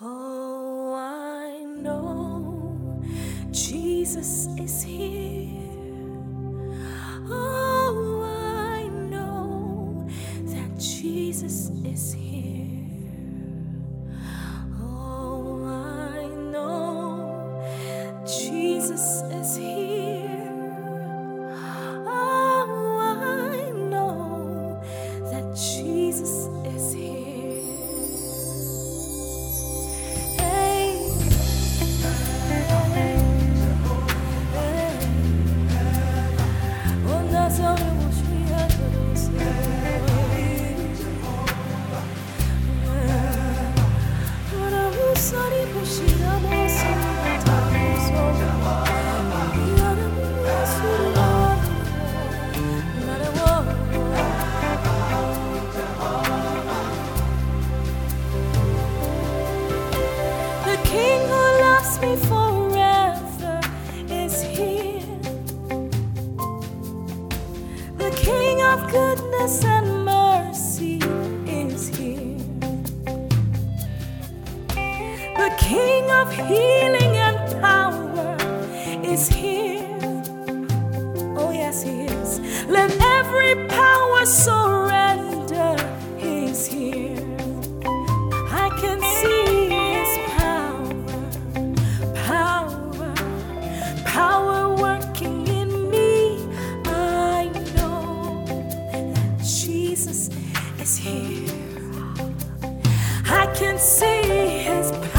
Oh, I know Jesus is here. Oh, I know that Jesus is here. Oh, I know Jesus is here. King who loves me forever is here. The King of goodness and mercy is here. The King of healing and power is here. Oh, yes, He is. Let every power. Jesus is here. I can see his power.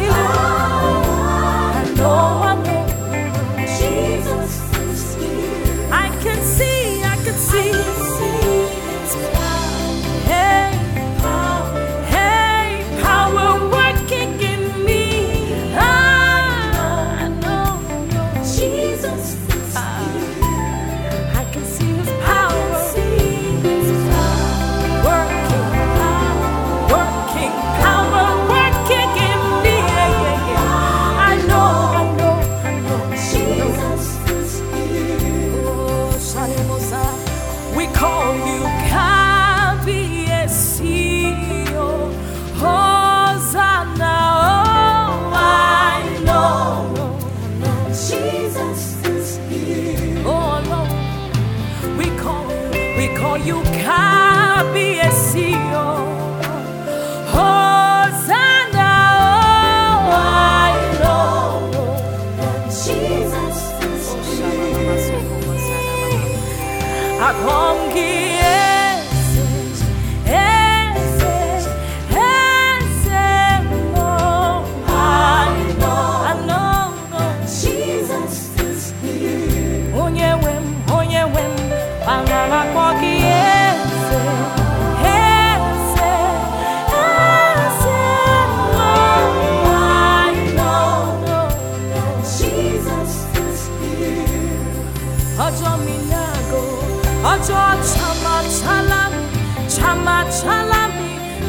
healing. I know. call you C B S C O.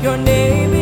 Your name